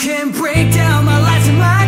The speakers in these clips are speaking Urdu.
can break down my lies and my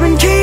G